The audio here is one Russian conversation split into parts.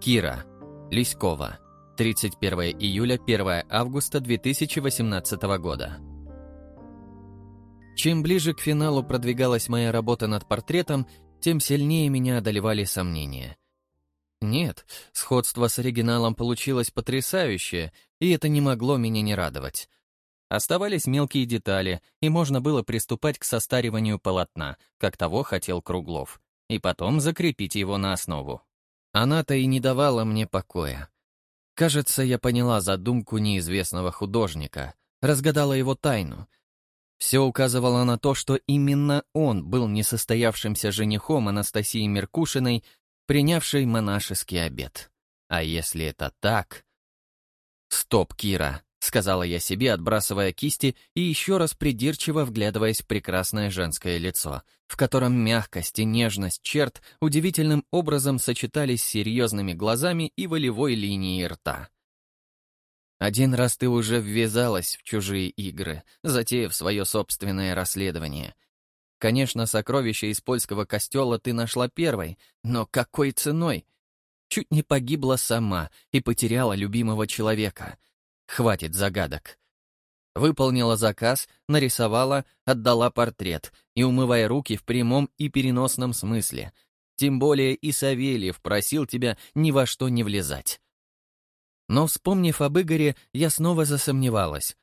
Кира. Лиськова. 31 июля, 1 августа 2018 года. Чем ближе к финалу продвигалась моя работа над портретом, тем сильнее меня одолевали сомнения. Нет, сходство с оригиналом получилось потрясающее, и это не могло меня не радовать. Оставались мелкие детали, и можно было приступать к состариванию полотна, как того хотел Круглов, и потом закрепить его на основу. Она-то и не давала мне покоя. Кажется, я поняла задумку неизвестного художника, разгадала его тайну. Все указывало на то, что именно он был несостоявшимся женихом Анастасии Меркушиной, принявшей монашеский обет. А если это так... Стоп, Кира. — сказала я себе, отбрасывая кисти и еще раз придирчиво вглядываясь в прекрасное женское лицо, в котором мягкость и нежность черт удивительным образом сочетались с серьезными глазами и волевой линией рта. Один раз ты уже ввязалась в чужие игры, затеяв свое собственное расследование. Конечно, сокровища из польского костела ты нашла первой, но какой ценой? Чуть не погибла сама и потеряла любимого человека — Хватит загадок. Выполнила заказ, нарисовала, отдала портрет и умывая руки в прямом и переносном смысле. Тем более и Савельев просил тебя ни во что не влезать. Но, вспомнив об Игоре, я снова засомневалась.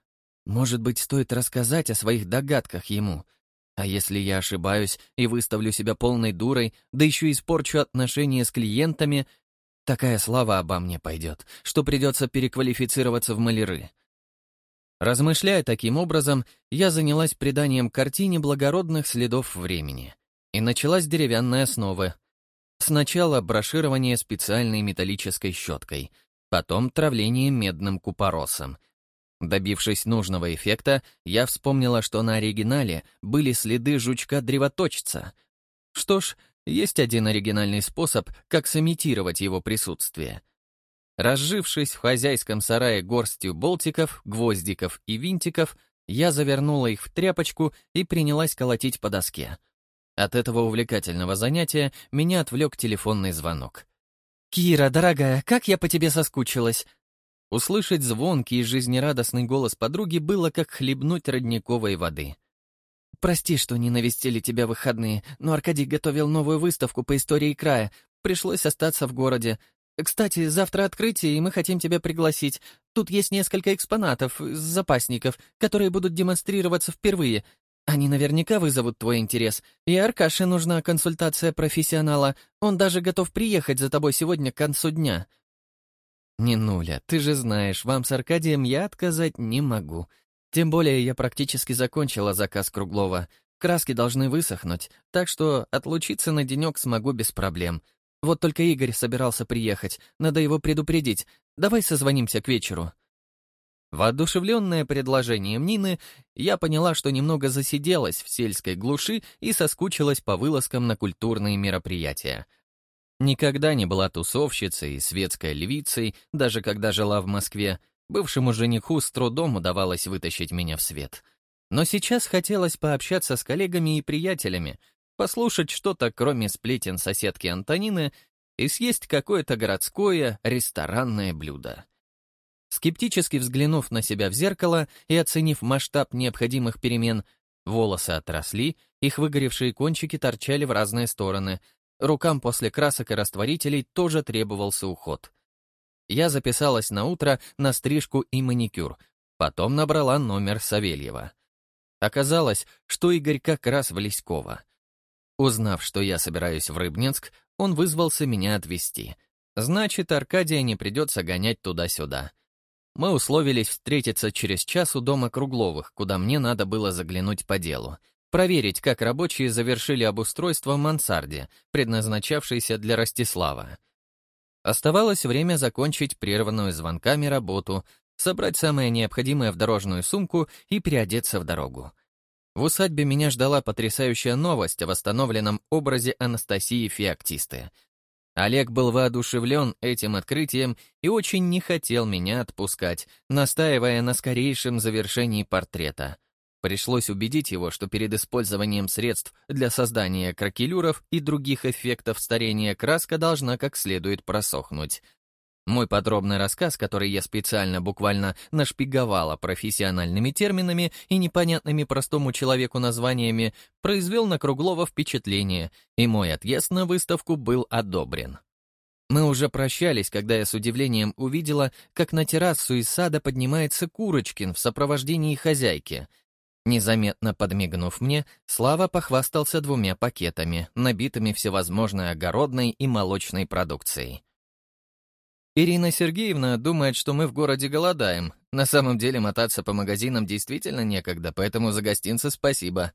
Может быть, стоит рассказать о своих догадках ему. А если я ошибаюсь и выставлю себя полной дурой, да еще испорчу отношения с клиентами, Такая слава обо мне пойдет, что придется переквалифицироваться в маляры. Размышляя таким образом, я занялась приданием картине благородных следов времени. И началась деревянная основа. Сначала броширование специальной металлической щеткой, потом травление медным купоросом. Добившись нужного эффекта, я вспомнила, что на оригинале были следы жучка-древоточца. Что ж, есть один оригинальный способ, как сымитировать его присутствие. Разжившись в хозяйском сарае горстью болтиков, гвоздиков и винтиков, я завернула их в тряпочку и принялась колотить по доске. От этого увлекательного занятия меня отвлек телефонный звонок. «Кира, дорогая, как я по тебе соскучилась!» Услышать звонкий и жизнерадостный голос подруги было как хлебнуть родниковой воды. Прости, что не навестили тебя выходные, но Аркадий готовил новую выставку по истории края. Пришлось остаться в городе. Кстати, завтра открытие, и мы хотим тебя пригласить. Тут есть несколько экспонатов, запасников, которые будут демонстрироваться впервые. Они наверняка вызовут твой интерес. И Аркаше нужна консультация профессионала. Он даже готов приехать за тобой сегодня к концу дня. Не нуля, ты же знаешь, вам с Аркадием я отказать не могу. Тем более я практически закончила заказ Круглова. Краски должны высохнуть, так что отлучиться на денек смогу без проблем. Вот только Игорь собирался приехать, надо его предупредить. Давай созвонимся к вечеру. Воодушевленная предложением Нины, я поняла, что немного засиделась в сельской глуши и соскучилась по вылазкам на культурные мероприятия. Никогда не была тусовщицей и светской львицей, даже когда жила в Москве, Бывшему жениху с трудом удавалось вытащить меня в свет. Но сейчас хотелось пообщаться с коллегами и приятелями, послушать что-то, кроме сплетен соседки Антонины, и съесть какое-то городское ресторанное блюдо. Скептически взглянув на себя в зеркало и оценив масштаб необходимых перемен, волосы отросли, их выгоревшие кончики торчали в разные стороны, рукам после красок и растворителей тоже требовался уход — я записалась на утро на стрижку и маникюр, потом набрала номер Савельева. Оказалось, что Игорь как раз в Лиськово. Узнав, что я собираюсь в Рыбнинск, он вызвался меня отвезти. Значит, Аркадия не придется гонять туда-сюда. Мы условились встретиться через час у дома Кругловых, куда мне надо было заглянуть по делу, проверить, как рабочие завершили обустройство мансарде, предназначавшейся для Ростислава. Оставалось время закончить прерванную звонками работу, собрать самое необходимое в дорожную сумку и переодеться в дорогу. В усадьбе меня ждала потрясающая новость о восстановленном образе Анастасии Феоктисты. Олег был воодушевлен этим открытием и очень не хотел меня отпускать, настаивая на скорейшем завершении портрета. Пришлось убедить его, что перед использованием средств для создания кракелюров и других эффектов старения краска должна как следует просохнуть. Мой подробный рассказ, который я специально буквально нашпиговала профессиональными терминами и непонятными простому человеку названиями, произвел на Круглова впечатление, и мой отъезд на выставку был одобрен. Мы уже прощались, когда я с удивлением увидела, как на террасу из сада поднимается Курочкин в сопровождении хозяйки. Незаметно подмигнув мне, Слава похвастался двумя пакетами, набитыми всевозможной огородной и молочной продукцией. Ирина Сергеевна думает, что мы в городе голодаем. На самом деле мотаться по магазинам действительно некогда, поэтому за гостинцы спасибо.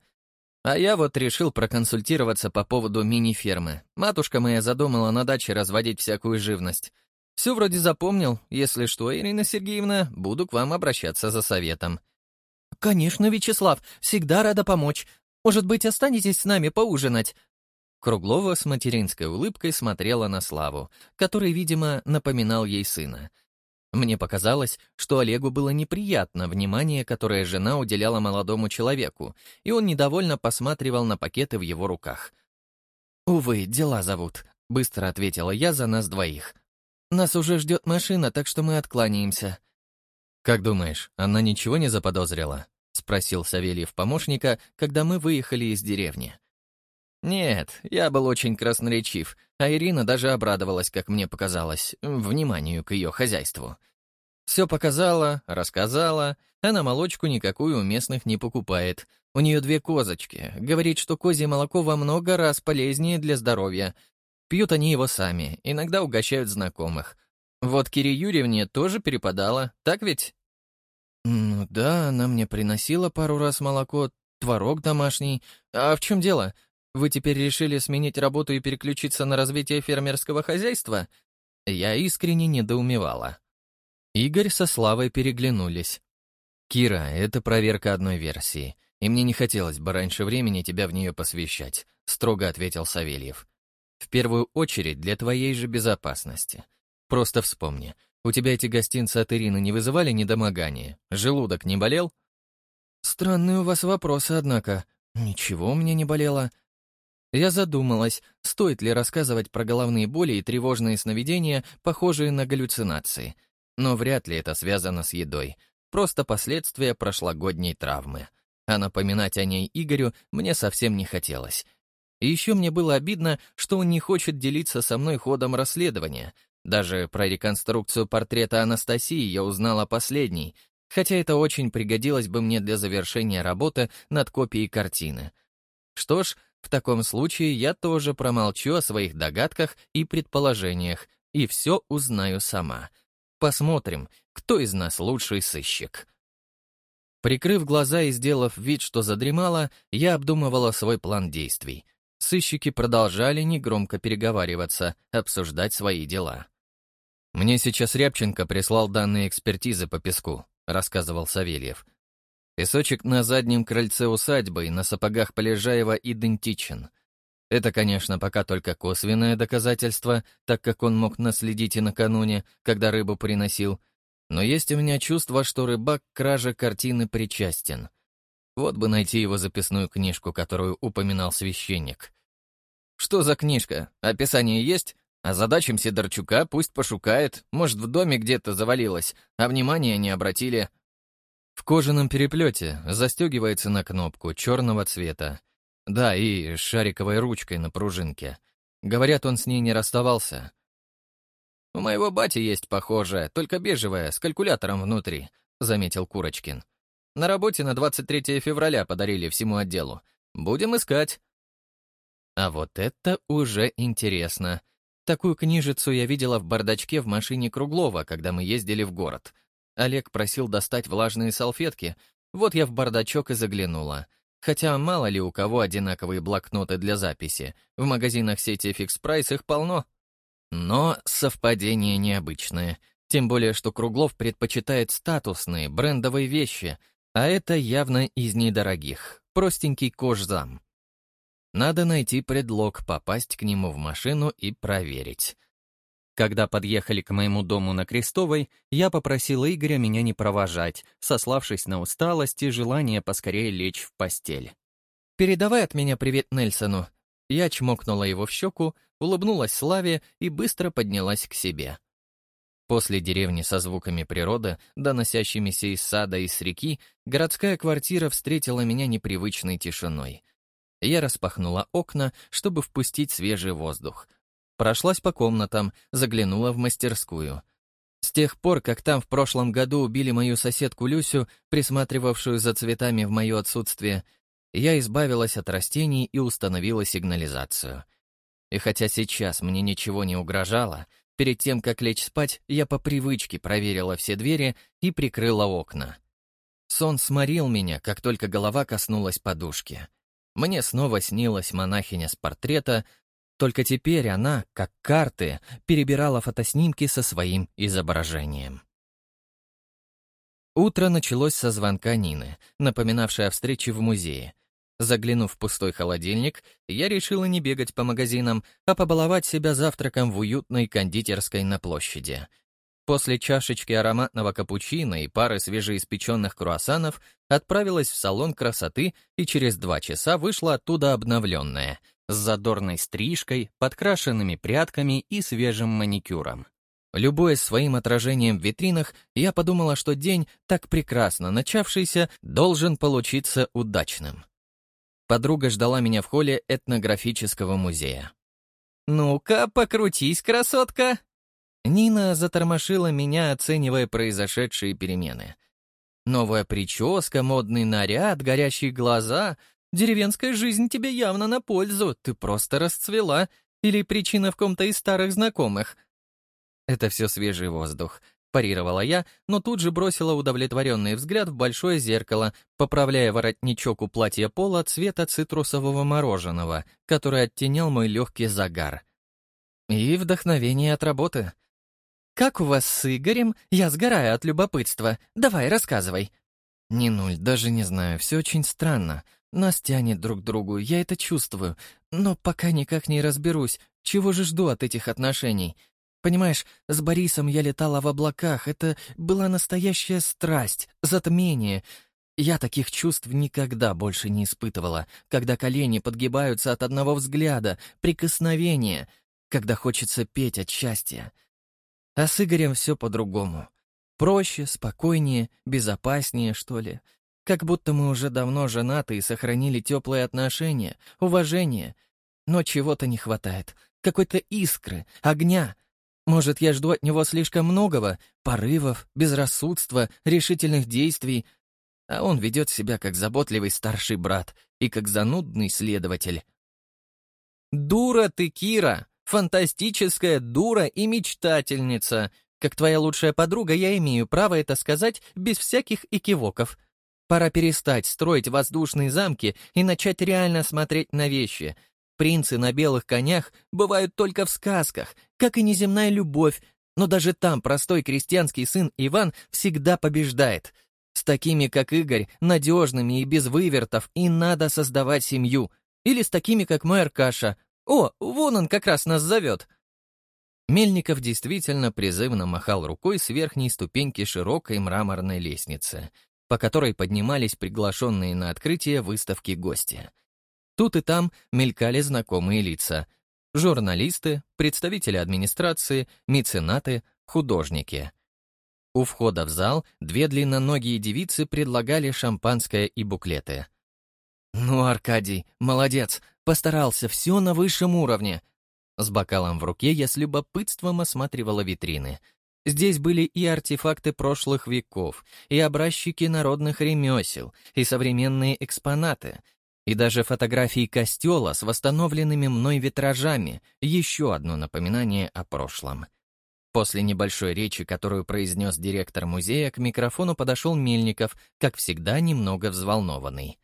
А я вот решил проконсультироваться по поводу мини-фермы. Матушка моя задумала на даче разводить всякую живность. Все вроде запомнил. Если что, Ирина Сергеевна, буду к вам обращаться за советом. «Конечно, Вячеслав, всегда рада помочь. Может быть, останетесь с нами поужинать?» Круглова с материнской улыбкой смотрела на Славу, который, видимо, напоминал ей сына. Мне показалось, что Олегу было неприятно внимание, которое жена уделяла молодому человеку, и он недовольно посматривал на пакеты в его руках. «Увы, дела зовут», — быстро ответила я за нас двоих. «Нас уже ждет машина, так что мы откланяемся». «Как думаешь, она ничего не заподозрила?» — спросил Савельев помощника, когда мы выехали из деревни. Нет, я был очень красноречив, а Ирина даже обрадовалась, как мне показалось, вниманию к ее хозяйству. Все показала, рассказала, она молочку никакую у местных не покупает. У нее две козочки, говорит, что козье молоко во много раз полезнее для здоровья. Пьют они его сами, иногда угощают знакомых. Вот Кире Юрьевне тоже перепадало, так ведь? «Ну да, она мне приносила пару раз молоко, творог домашний. А в чем дело? Вы теперь решили сменить работу и переключиться на развитие фермерского хозяйства? Я искренне недоумевала. Игорь со Славой переглянулись. «Кира, это проверка одной версии, и мне не хотелось бы раньше времени тебя в нее посвящать», — строго ответил Савельев. «В первую очередь для твоей же безопасности. Просто вспомни, у тебя эти гостинцы от Ирины не вызывали недомогания? Желудок не болел?» «Странные у вас вопросы, однако. Ничего у меня не болело. Я задумалась, стоит ли рассказывать про головные боли и тревожные сновидения, похожие на галлюцинации. Но вряд ли это связано с едой. Просто последствия прошлогодней травмы. А напоминать о ней Игорю мне совсем не хотелось. И еще мне было обидно, что он не хочет делиться со мной ходом расследования. Даже про реконструкцию портрета Анастасии я узнала последней, хотя это очень пригодилось бы мне для завершения работы над копией картины. Что ж, в таком случае я тоже промолчу о своих догадках и предположениях и все узнаю сама. Посмотрим, кто из нас лучший сыщик. Прикрыв глаза и сделав вид, что задремала, я обдумывала свой план действий. Сыщики продолжали негромко переговариваться, обсуждать свои дела. «Мне сейчас Рябченко прислал данные экспертизы по песку», — рассказывал Савельев. Песочек на заднем крыльце усадьбы и на сапогах Полежаева идентичен. Это, конечно, пока только косвенное доказательство, так как он мог наследить и накануне, когда рыбу приносил, но есть у меня чувство, что рыбак к краже картины причастен. Вот бы найти его записную книжку, которую упоминал священник. Что за книжка? Описание есть? А задачам Сидорчука пусть пошукает, может, в доме где-то завалилось, а внимания не обратили. В кожаном переплете застегивается на кнопку черного цвета. Да, и с шариковой ручкой на пружинке. Говорят, он с ней не расставался. «У моего бати есть похожая, только бежевая, с калькулятором внутри», — заметил Курочкин. «На работе на 23 февраля подарили всему отделу. Будем искать». А вот это уже интересно. Такую книжицу я видела в бардачке в машине Круглова, когда мы ездили в город. Олег просил достать влажные салфетки, вот я в бардачок и заглянула. Хотя мало ли у кого одинаковые блокноты для записи, в магазинах сети Fix Price их полно. Но совпадение необычное, тем более что Круглов предпочитает статусные, брендовые вещи, а это явно из недорогих, простенький кожзам. Надо найти предлог попасть к нему в машину и проверить. Когда подъехали к моему дому на Крестовой, я попросил Игоря меня не провожать, сославшись на усталость и желание поскорее лечь в постель. «Передавай от меня привет Нельсону». Я чмокнула его в щеку, улыбнулась Славе и быстро поднялась к себе. После деревни со звуками природы, доносящимися из сада и с реки, городская квартира встретила меня непривычной тишиной. Я распахнула окна, чтобы впустить свежий воздух — Прошлась по комнатам, заглянула в мастерскую. С тех пор, как там в прошлом году убили мою соседку Люсю, присматривавшую за цветами в мое отсутствие, я избавилась от растений и установила сигнализацию. И хотя сейчас мне ничего не угрожало, перед тем, как лечь спать, я по привычке проверила все двери и прикрыла окна. Сон сморил меня, как только голова коснулась подушки. Мне снова снилась монахиня с портрета, только теперь она, как карты, перебирала фотоснимки со своим изображением. Утро началось со звонка Нины, напоминавшей о встрече в музее. Заглянув в пустой холодильник, я решила не бегать по магазинам, а побаловать себя завтраком в уютной кондитерской на площади. После чашечки ароматного капучино и пары свежеиспеченных круассанов отправилась в салон красоты и через два часа вышла оттуда обновленная — с задорной стрижкой, подкрашенными прядками и свежим маникюром. Любуясь своим отражением в витринах, я подумала, что день, так прекрасно начавшийся, должен получиться удачным. Подруга ждала меня в холле этнографического музея. «Ну-ка, покрутись, красотка!» Нина затормошила меня, оценивая произошедшие перемены. Новая прическа, модный наряд, горящие глаза Деревенская жизнь тебе явно на пользу, ты просто расцвела. Или причина в ком-то из старых знакомых?» «Это все свежий воздух», — парировала я, но тут же бросила удовлетворенный взгляд в большое зеркало, поправляя воротничок у платья пола цвета цитрусового мороженого, который оттенял мой легкий загар. И вдохновение от работы. «Как у вас с Игорем? Я сгораю от любопытства. Давай, рассказывай». «Не нуль, даже не знаю, все очень странно. Нас тянет друг к другу, я это чувствую, но пока никак не разберусь, чего же жду от этих отношений. Понимаешь, с Борисом я летала в облаках, это была настоящая страсть, затмение. Я таких чувств никогда больше не испытывала, когда колени подгибаются от одного взгляда, прикосновения, когда хочется петь от счастья. А с Игорем все по-другому. Проще, спокойнее, безопаснее, что ли. Как будто мы уже давно женаты и сохранили теплые отношения, уважение. Но чего-то не хватает. Какой-то искры, огня. Может, я жду от него слишком многого, порывов, безрассудства, решительных действий. А он ведет себя как заботливый старший брат и как занудный следователь. «Дура ты, Кира! Фантастическая дура и мечтательница! Как твоя лучшая подруга, я имею право это сказать без всяких экивоков», Пора перестать строить воздушные замки и начать реально смотреть на вещи. Принцы на белых конях бывают только в сказках, как и неземная любовь, но даже там простой крестьянский сын Иван всегда побеждает. С такими, как Игорь, надежными и без вывертов, и надо создавать семью. Или с такими, как мой Аркаша. О, вон он как раз нас зовет. Мельников действительно призывно махал рукой с верхней ступеньки широкой мраморной лестницы — по которой поднимались приглашенные на открытие выставки гости. Тут и там мелькали знакомые лица. Журналисты, представители администрации, меценаты, художники. У входа в зал две длинноногие девицы предлагали шампанское и буклеты. «Ну, Аркадий, молодец, постарался, все на высшем уровне». С бокалом в руке я с любопытством осматривала витрины — Здесь были и артефакты прошлых веков, и образчики народных ремесел, и современные экспонаты, и даже фотографии костела с восстановленными мной витражами, еще одно напоминание о прошлом. После небольшой речи, которую произнес директор музея, к микрофону подошел Мельников, как всегда немного взволнованный.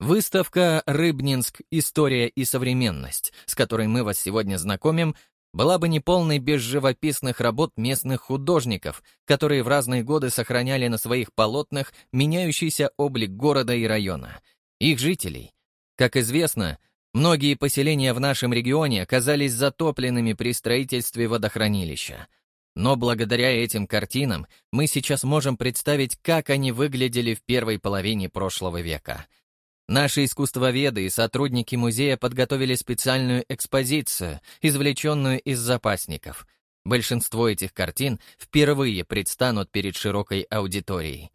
Выставка «Рыбнинск. История и современность», с которой мы вас сегодня знакомим, была бы неполной без живописных работ местных художников, которые в разные годы сохраняли на своих полотнах меняющийся облик города и района, их жителей. Как известно, Многие поселения в нашем регионе оказались затопленными при строительстве водохранилища. Но благодаря этим картинам мы сейчас можем представить, как они выглядели в первой половине прошлого века. Наши искусствоведы и сотрудники музея подготовили специальную экспозицию, извлеченную из запасников. Большинство этих картин впервые предстанут перед широкой аудиторией.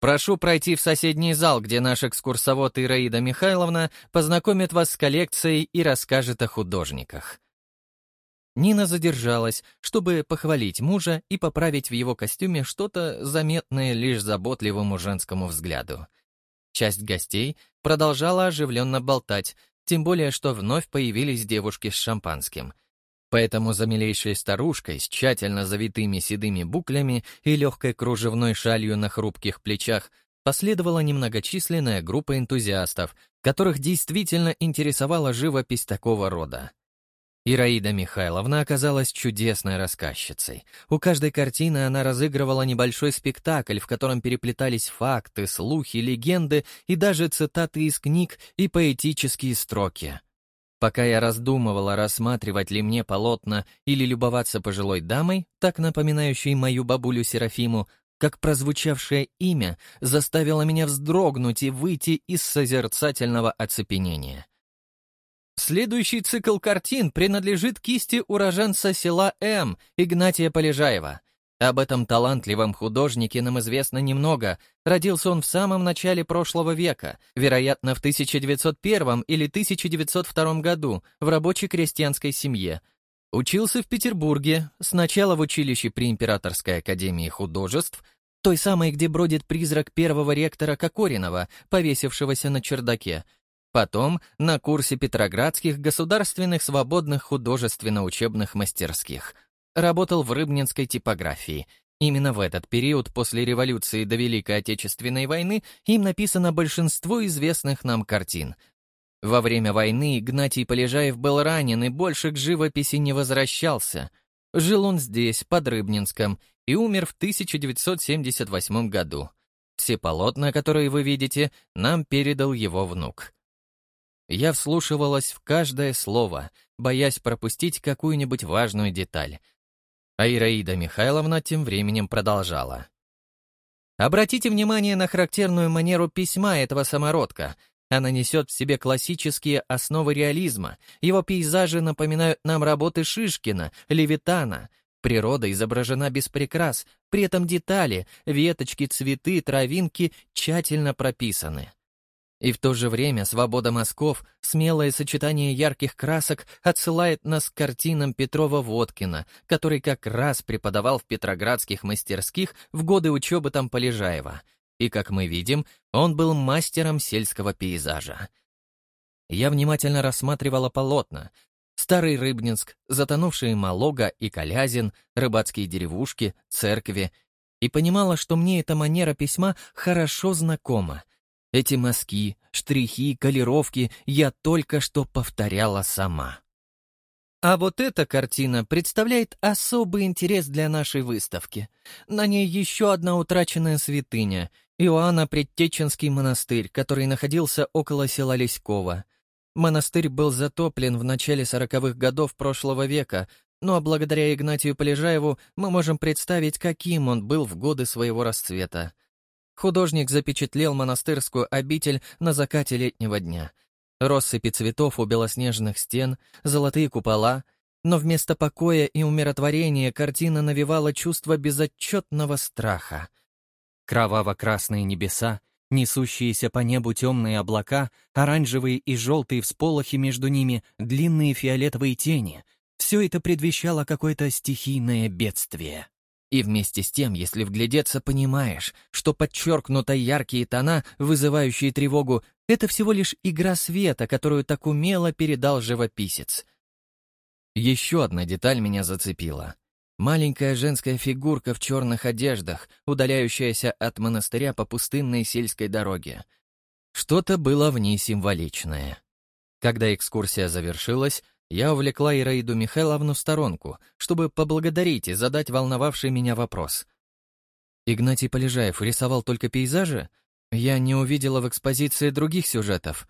Прошу пройти в соседний зал, где наш экскурсовод Ираида Михайловна познакомит вас с коллекцией и расскажет о художниках. Нина задержалась, чтобы похвалить мужа и поправить в его костюме что-то заметное лишь заботливому женскому взгляду. Часть гостей продолжала оживленно болтать, тем более что вновь появились девушки с шампанским — Поэтому за милейшей старушкой с тщательно завитыми седыми буклями и легкой кружевной шалью на хрупких плечах последовала немногочисленная группа энтузиастов, которых действительно интересовала живопись такого рода. Ираида Михайловна оказалась чудесной рассказчицей. У каждой картины она разыгрывала небольшой спектакль, в котором переплетались факты, слухи, легенды и даже цитаты из книг и поэтические строки. Пока я раздумывала, рассматривать ли мне полотна или любоваться пожилой дамой, так напоминающей мою бабулю Серафиму, как прозвучавшее имя заставило меня вздрогнуть и выйти из созерцательного оцепенения. Следующий цикл картин принадлежит кисти уроженца села М, Игнатия Полежаева — об этом талантливом художнике нам известно немного. Родился он в самом начале прошлого века, вероятно, в 1901 или 1902 году, в рабочей крестьянской семье. Учился в Петербурге, сначала в училище при Императорской академии художеств, той самой, где бродит призрак первого ректора Кокоринова, повесившегося на чердаке, потом на курсе Петроградских государственных свободных художественно-учебных мастерских — Работал в рыбнинской типографии. Именно в этот период после революции до Великой Отечественной войны им написано большинство известных нам картин. Во время войны Игнатий Полежаев был ранен и больше к живописи не возвращался. Жил он здесь, под Рыбнинском, и умер в 1978 году. Все полотна, которые вы видите, нам передал его внук. Я вслушивалась в каждое слово, боясь пропустить какую-нибудь важную деталь — а Ираида Михайловна тем временем продолжала. Обратите внимание на характерную манеру письма этого самородка. Она несет в себе классические основы реализма. Его пейзажи напоминают нам работы Шишкина, Левитана. Природа изображена без прикрас, при этом детали, веточки, цветы, травинки тщательно прописаны. И в то же время свобода мазков, смелое сочетание ярких красок отсылает нас к картинам Петрова-Водкина, который как раз преподавал в петроградских мастерских в годы учебы там Полежаева. И, как мы видим, он был мастером сельского пейзажа. Я внимательно рассматривала полотна. Старый Рыбнинск, затонувшие Малога и Калязин, рыбацкие деревушки, церкви. И понимала, что мне эта манера письма хорошо знакома — эти мазки, штрихи, колеровки я только что повторяла сама. А вот эта картина представляет особый интерес для нашей выставки. На ней еще одна утраченная святыня — Иоанна Предтеченский монастырь, который находился около села Леськова. Монастырь был затоплен в начале сороковых годов прошлого века, но благодаря Игнатию Полежаеву мы можем представить, каким он был в годы своего расцвета. Художник запечатлел монастырскую обитель на закате летнего дня. Россыпи цветов у белоснежных стен, золотые купола, но вместо покоя и умиротворения картина навевала чувство безотчетного страха. Кроваво-красные небеса, несущиеся по небу темные облака, оранжевые и желтые всполохи между ними, длинные фиолетовые тени — все это предвещало какое-то стихийное бедствие. И вместе с тем, если вглядеться, понимаешь, что подчеркнуто яркие тона, вызывающие тревогу, это всего лишь игра света, которую так умело передал живописец. Еще одна деталь меня зацепила. Маленькая женская фигурка в черных одеждах, удаляющаяся от монастыря по пустынной сельской дороге. Что-то было в ней символичное. Когда экскурсия завершилась, я увлекла Ираиду Михайловну в сторонку, чтобы поблагодарить и задать волновавший меня вопрос. Игнатий Полежаев рисовал только пейзажи? Я не увидела в экспозиции других сюжетов.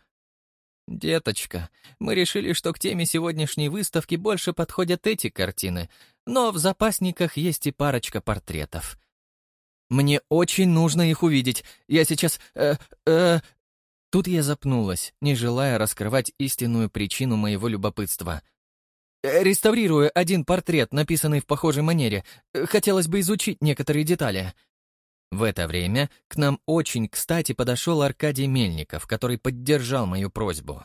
«Деточка, мы решили, что к теме сегодняшней выставки больше подходят эти картины, но в запасниках есть и парочка портретов». «Мне очень нужно их увидеть. Я сейчас... Э, э...» Тут я запнулась, не желая раскрывать истинную причину моего любопытства. «Э, «Реставрирую один портрет, написанный в похожей манере. Хотелось бы изучить некоторые детали». В это время к нам очень кстати подошел Аркадий Мельников, который поддержал мою просьбу.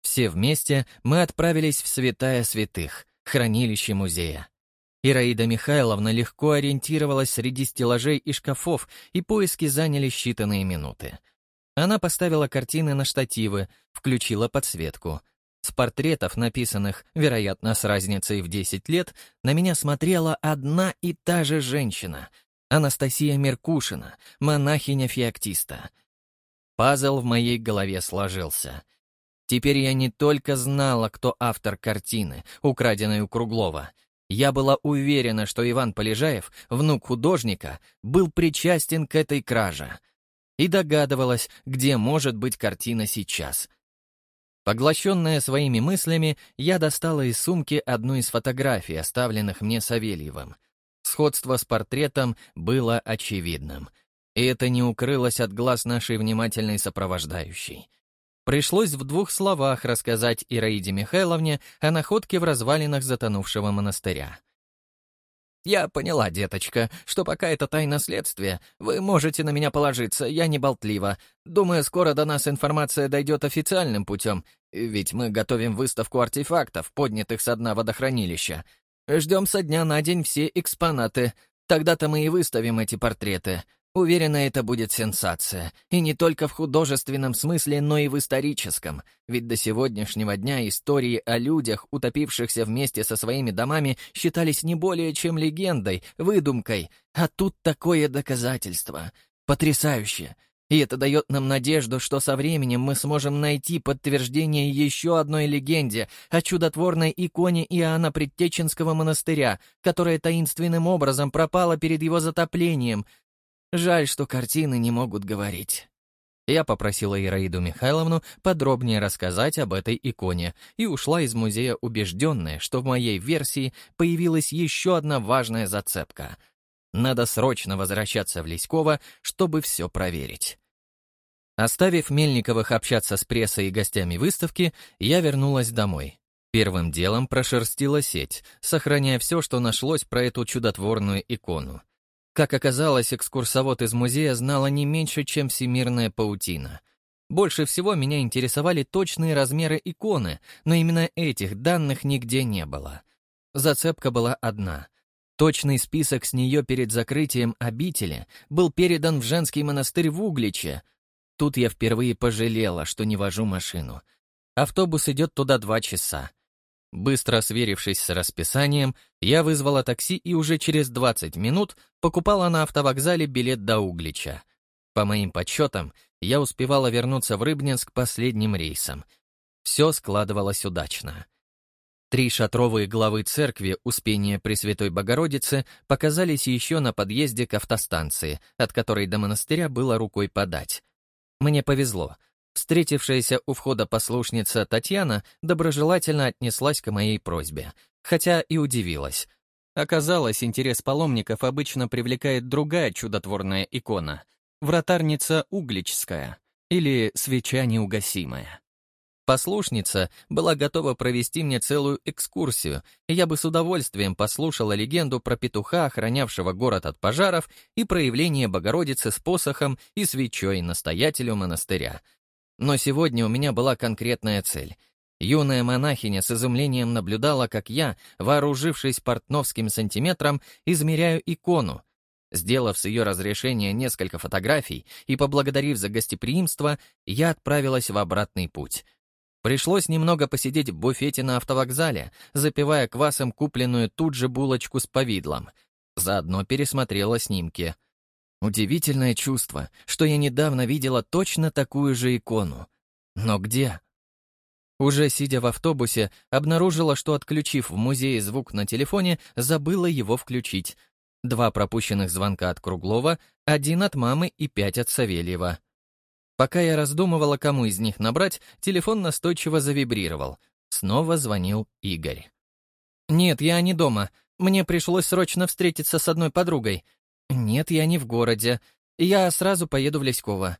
Все вместе мы отправились в Святая Святых, хранилище музея. Ираида Михайловна легко ориентировалась среди стеллажей и шкафов, и поиски заняли считанные минуты. Она поставила картины на штативы, включила подсветку. С портретов, написанных, вероятно, с разницей в 10 лет, на меня смотрела одна и та же женщина — Анастасия Меркушина, монахиня-феоктиста. Пазл в моей голове сложился. Теперь я не только знала, кто автор картины, украденной у Круглова. Я была уверена, что Иван Полежаев, внук художника, был причастен к этой краже. И догадывалась, где может быть картина сейчас. Поглощенная своими мыслями, я достала из сумки одну из фотографий, оставленных мне Савельевым — Сходство с портретом было очевидным. И это не укрылось от глаз нашей внимательной сопровождающей. Пришлось в двух словах рассказать Ираиде Михайловне о находке в развалинах затонувшего монастыря. «Я поняла, деточка, что пока это тайна следствия, вы можете на меня положиться, я не болтлива. Думаю, скоро до нас информация дойдет официальным путем, ведь мы готовим выставку артефактов, поднятых со дна водохранилища. Ждем со дня на день все экспонаты. Тогда-то мы и выставим эти портреты. Уверена, это будет сенсация. И не только в художественном смысле, но и в историческом. Ведь до сегодняшнего дня истории о людях, утопившихся вместе со своими домами, считались не более чем легендой, выдумкой. А тут такое доказательство. Потрясающе. И это дает нам надежду, что со временем мы сможем найти подтверждение еще одной легенде о чудотворной иконе Иоанна Предтеченского монастыря, которая таинственным образом пропала перед его затоплением. Жаль, что картины не могут говорить. Я попросила Ираиду Михайловну подробнее рассказать об этой иконе и ушла из музея убежденная, что в моей версии появилась еще одна важная зацепка. Надо срочно возвращаться в Лиськово, чтобы все проверить. Оставив Мельниковых общаться с прессой и гостями выставки, я вернулась домой. Первым делом прошерстила сеть, сохраняя все, что нашлось про эту чудотворную икону. Как оказалось, экскурсовод из музея знала не меньше, чем всемирная паутина. Больше всего меня интересовали точные размеры иконы, но именно этих данных нигде не было. Зацепка была одна. Точный список с нее перед закрытием обители был передан в женский монастырь в Угличе, Тут я впервые пожалела, что не вожу машину. Автобус идет туда два часа. Быстро сверившись с расписанием, я вызвала такси и уже через 20 минут покупала на автовокзале билет до Углича. По моим подсчетам, я успевала вернуться в Рыбнинск последним рейсом. Все складывалось удачно. Три шатровые главы церкви Успения Пресвятой Богородицы показались еще на подъезде к автостанции, от которой до монастыря было рукой подать. Мне повезло. Встретившаяся у входа послушница Татьяна доброжелательно отнеслась к моей просьбе, хотя и удивилась. Оказалось, интерес паломников обычно привлекает другая чудотворная икона — вратарница Угличская или свеча неугасимая. Послушница была готова провести мне целую экскурсию, и я бы с удовольствием послушала легенду про петуха, охранявшего город от пожаров, и проявление Богородицы с посохом и свечой настоятелю монастыря. Но сегодня у меня была конкретная цель. Юная монахиня с изумлением наблюдала, как я, вооружившись портновским сантиметром, измеряю икону. Сделав с ее разрешения несколько фотографий и поблагодарив за гостеприимство, я отправилась в обратный путь — Пришлось немного посидеть в буфете на автовокзале, запивая квасом купленную тут же булочку с повидлом. Заодно пересмотрела снимки. Удивительное чувство, что я недавно видела точно такую же икону. Но где? Уже сидя в автобусе, обнаружила, что, отключив в музее звук на телефоне, забыла его включить. Два пропущенных звонка от Круглова, один от мамы и пять от Савельева. Пока я раздумывала, кому из них набрать, телефон настойчиво завибрировал. Снова звонил Игорь. «Нет, я не дома. Мне пришлось срочно встретиться с одной подругой. Нет, я не в городе. Я сразу поеду в Леськово».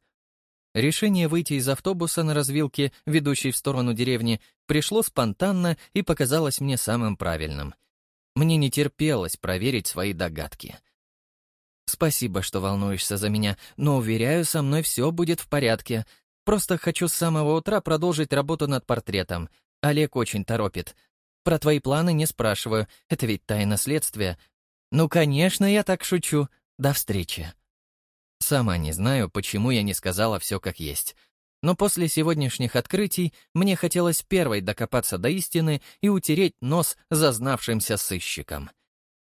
Решение выйти из автобуса на развилке, ведущей в сторону деревни, пришло спонтанно и показалось мне самым правильным. Мне не терпелось проверить свои догадки. «Спасибо, что волнуешься за меня, но, уверяю, со мной все будет в порядке. Просто хочу с самого утра продолжить работу над портретом. Олег очень торопит. Про твои планы не спрашиваю, это ведь тайна следствия. Ну, конечно, я так шучу. До встречи». Сама не знаю, почему я не сказала все как есть. Но после сегодняшних открытий мне хотелось первой докопаться до истины и утереть нос зазнавшимся сыщиком.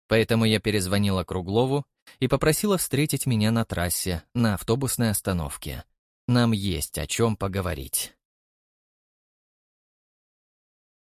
Поэтому я перезвонила Круглову и попросила встретить меня на трассе, на автобусной остановке. Нам есть о чем поговорить.